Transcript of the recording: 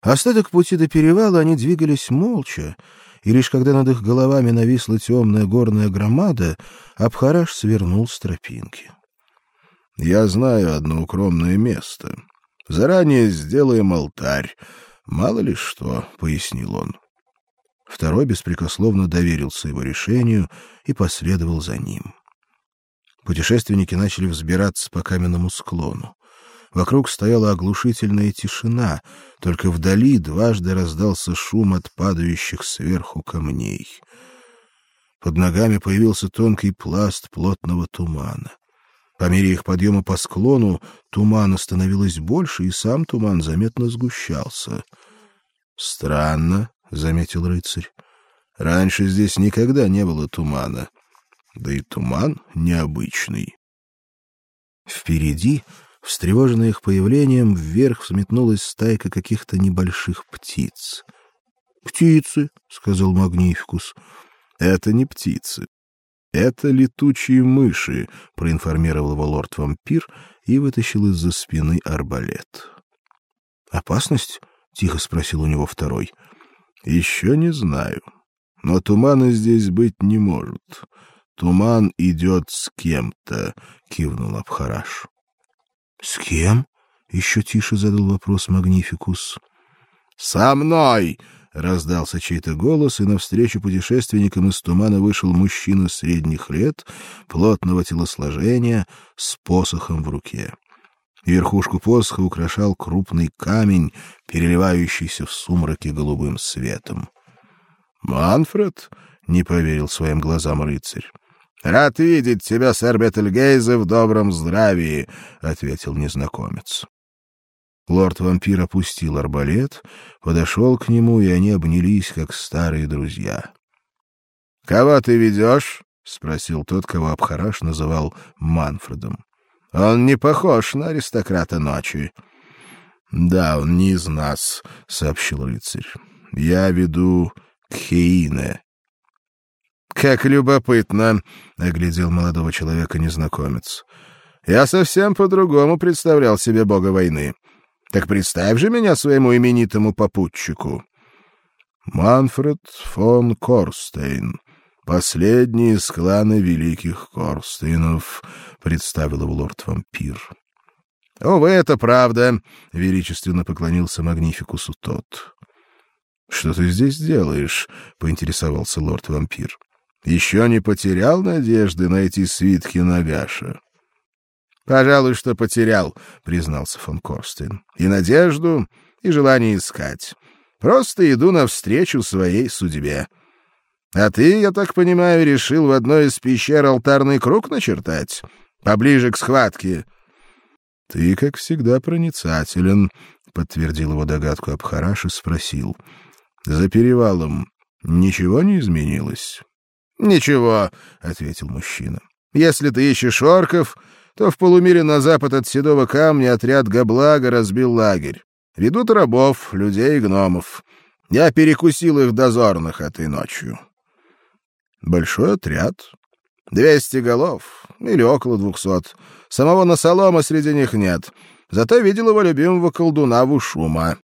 Остаток пути до перевала они двигались молча, и лишь когда над их головами нависла темная горная громада, Абхараш свернул с тропинки. — Я знаю одно укромное место. Заранее сделаем алтарь. Мало ли что, — пояснил он. Второй беспрекословно доверился его решению и последовал за ним. Путешественники начали взбираться по каменному склону. Вокруг стояла оглушительная тишина, только вдали дважды раздался шум от падающих сверху камней. Под ногами появился тонкий пласт плотного тумана. По мере их подъема по склону тумана становилось больше, и сам туман заметно сгущался. Странно, заметил рыцарь. Раньше здесь никогда не было тумана, да и туман необычный. Впереди Встревоженная их появлением, вверх взметнулась стайка каких-то небольших птиц. "Птицы", сказал Магнификус. "Это не птицы. Это летучие мыши", проинформировал его лорд-вампир и вытащил из-за спины арбалет. "Опасность?" тихо спросил у него второй. «Еще не знаю. Но тумана здесь быть не может. Туман идет с кем-то", кивнул Абхараш. С кем? Еще тише задал вопрос Магнификус. Со мной, раздался чей-то голос, и навстречу путешественникам из тумана вышел мужчина средних лет, плотного телосложения, с посохом в руке. Верхушку посоха украшал крупный камень, переливающийся в сумраке голубым светом. Манфред не поверил своим глазам рыцарь. Рад видеть тебя, сэр Бетельгейзе, в добром здравии, ответил незнакомец. Лорд-вампир опустил арбалет, подошел к нему, и они обнялись как старые друзья. Кого ты ведешь? — спросил тот, кого Абхараш называл Манфредом. Он не похож на аристократа ночи. Да, он не из нас, сообщил рыцарь. Я веду к Хеине. Как любопытно, оглядел молодого человека незнакомец. Я совсем по-другому представлял себе бога войны. Так представь же меня своему именитому попутчику. Манфред фон Корстейн, последний из клана великих Корстейнов, представил его лорд-вампир. О, вы это правда, величественно поклонился Магнификусу тот. Что ты здесь делаешь? поинтересовался лорд-вампир. Еще не потерял надежды найти свитки Нагаша. Пожалуй, что потерял, признался фон Корстен. И надежду, и желание искать. Просто иду навстречу своей судьбе. А ты, я так понимаю, решил в одной из пещер алтарный круг начертать, поближе к схватке. Ты, как всегда, проницателен, подтвердил его догадку Абхараш и спросил: за перевалом ничего не изменилось? Ничего, ответил мужчина. Если ты ищешь орков, то в полумиле на запад от Седого камня отряд Габлага разбил лагерь. Ведут рабов, людей и гномов. Я перекусил их дозорных этой ночью. Большой отряд. Двести голов или около двухсот. Самого Насолома среди них нет. Зато видел его любимого колдуна Вушума.